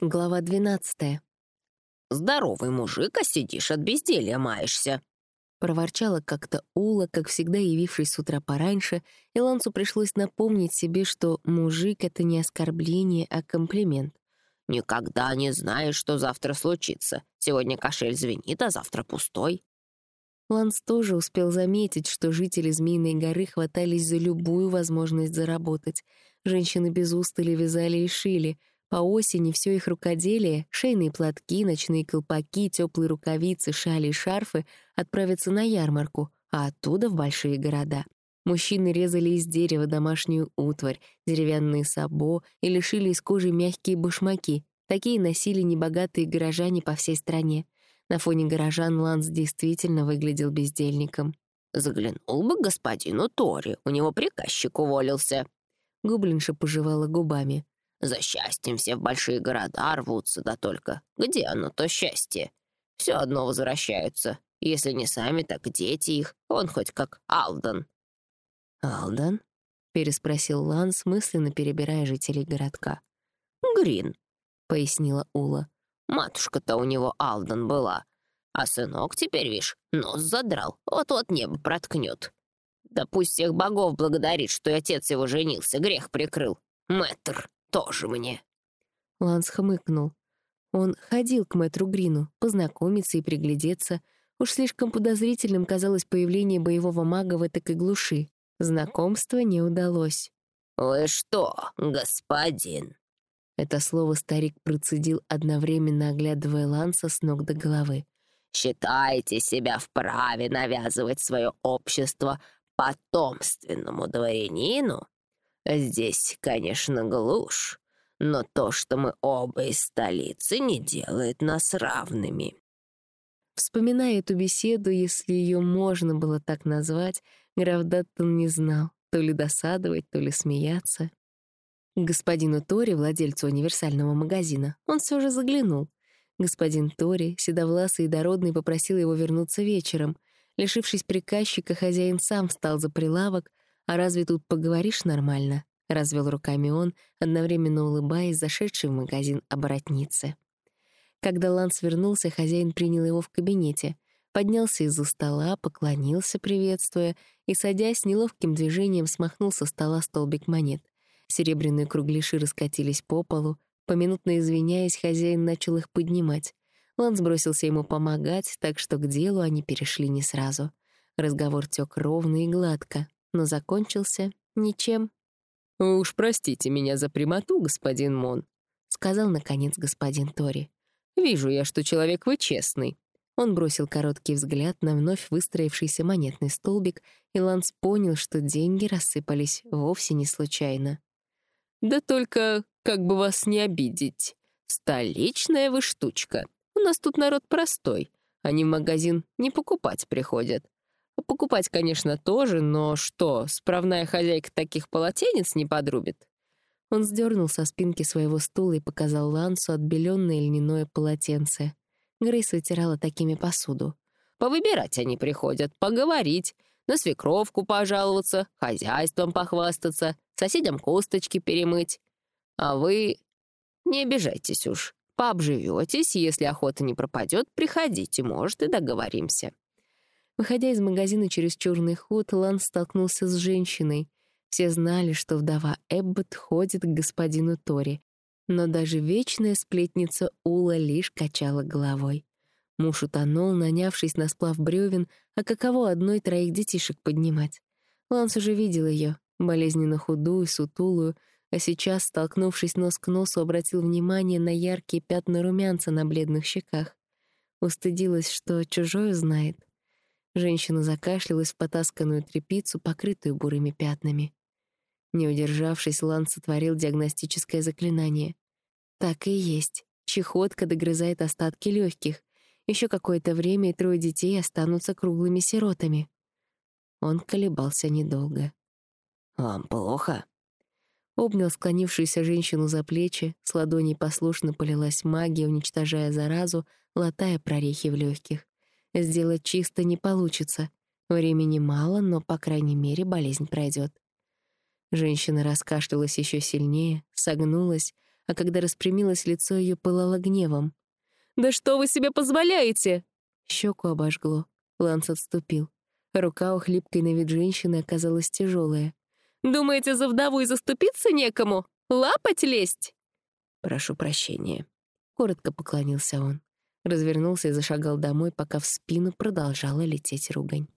Глава двенадцатая. «Здоровый мужик, а сидишь от безделья маешься», Проворчала как-то Ула, как всегда явившись с утра пораньше, и Лансу пришлось напомнить себе, что мужик — это не оскорбление, а комплимент. «Никогда не знаешь, что завтра случится. Сегодня кошель звенит, а завтра пустой». Ланс тоже успел заметить, что жители Змеиной горы хватались за любую возможность заработать. Женщины без устали вязали и шили — по осени все их рукоделие — шейные платки, ночные колпаки, теплые рукавицы, шали и шарфы — отправятся на ярмарку, а оттуда в большие города. Мужчины резали из дерева домашнюю утварь, деревянные сабо или шили из кожи мягкие башмаки. Такие носили небогатые горожане по всей стране. На фоне горожан Ланс действительно выглядел бездельником. «Заглянул бы господину Тори, у него приказчик уволился». Гоблинша пожевала губами. За счастьем все в большие города рвутся, да только где оно, то счастье? Все одно возвращаются. Если не сами, так дети их. Он хоть как Алдан». «Алдан?» — переспросил Ланс, мысленно перебирая жителей городка. «Грин», — пояснила Ула. «Матушка-то у него Алдан была, а сынок теперь, вишь, нос задрал, вот-вот небо проткнет. Да пусть всех богов благодарит, что отец его женился, грех прикрыл. Мэтр» тоже мне». Ланс хмыкнул. Он ходил к мэтру Грину, познакомиться и приглядеться. Уж слишком подозрительным казалось появление боевого мага в этой глуши. Знакомство не удалось. «Вы что, господин?» Это слово старик процедил, одновременно оглядывая Ланса с ног до головы. «Считаете себя вправе навязывать свое общество потомственному дворянину? Здесь, конечно, глушь, но то, что мы оба из столицы, не делает нас равными». Вспоминая эту беседу, если ее можно было так назвать, граф Даттон не знал, то ли досадовать, то ли смеяться. Господину Тори, владельцу универсального магазина, он все же заглянул. Господин Тори, седовласый и дородный, попросил его вернуться вечером. Лишившись приказчика, хозяин сам встал за прилавок, «А разве тут поговоришь нормально?» — развел руками он, одновременно улыбаясь, зашедший в магазин оборотницы. Когда Ланс вернулся, хозяин принял его в кабинете, поднялся из-за стола, поклонился, приветствуя, и, садясь, неловким движением смахнул со стола столбик монет. Серебряные кругляши раскатились по полу, поминутно извиняясь, хозяин начал их поднимать. Ланс бросился ему помогать, так что к делу они перешли не сразу. Разговор тек ровно и гладко, но закончился ничем. «Вы уж простите меня за прямоту, господин Мон», — сказал, наконец, господин Тори. «Вижу я, что человек вы честный». Он бросил короткий взгляд на вновь выстроившийся монетный столбик, и Ланс понял, что деньги рассыпались вовсе не случайно. «Да только, как бы вас не обидеть, столичная вы штучка. У нас тут народ простой. Они в магазин не покупать приходят. Покупать, конечно, тоже, но что, справная хозяйка таких полотенец не подрубит? Он сдернул со спинки своего стула и показал Лансу отбеленное льняное полотенце. Грейс вытирала такими посуду. «Повыбирать они приходят, поговорить, на свекровку пожаловаться, хозяйством похвастаться, соседям косточки перемыть. А вы не обижайтесь уж, пообживетесь, если охота не пропадет, приходите, может, и договоримся». Выходя из магазина через черный ход, Ланс столкнулся с женщиной. Все знали, что вдова Эббот ходит к господину Тори. Но даже вечная сплетница Ула лишь качала головой. Муж утонул, нанявшись на сплав бревен, а каково одной троих детишек поднимать? Ланс уже видел ее, болезненно худую, сутулую, а сейчас, столкнувшись нос к носу, обратил внимание на яркие пятна румянца на бледных щеках. Устыдилась, что чужое знает. Женщина закашлялась в потасканную тряпицу, покрытую бурыми пятнами. Не удержавшись, Лан сотворил диагностическое заклинание. Так и есть. Чехотка догрызает остатки легких. Еще какое-то время и трое детей останутся круглыми сиротами. Он колебался недолго. «Вам плохо?» Обнял склонившуюся женщину за плечи, с ладоней послушно полилась магия, уничтожая заразу, латая прорехи в легких. Сделать чисто не получится. Времени мало, но, по крайней мере, болезнь пройдет. Женщина раскашлялась еще сильнее, согнулась, а когда распрямилось, лицо ее пылало гневом. «Да что вы себе позволяете?» Щеку обожгло. Ланс отступил. Рука у хлипкой на вид женщины оказалась тяжелая. «Думаете, за вдову и заступиться некому? Лапать лезть?» «Прошу прощения», — коротко поклонился он. Развернулся и зашагал домой, пока в спину продолжала лететь ругань.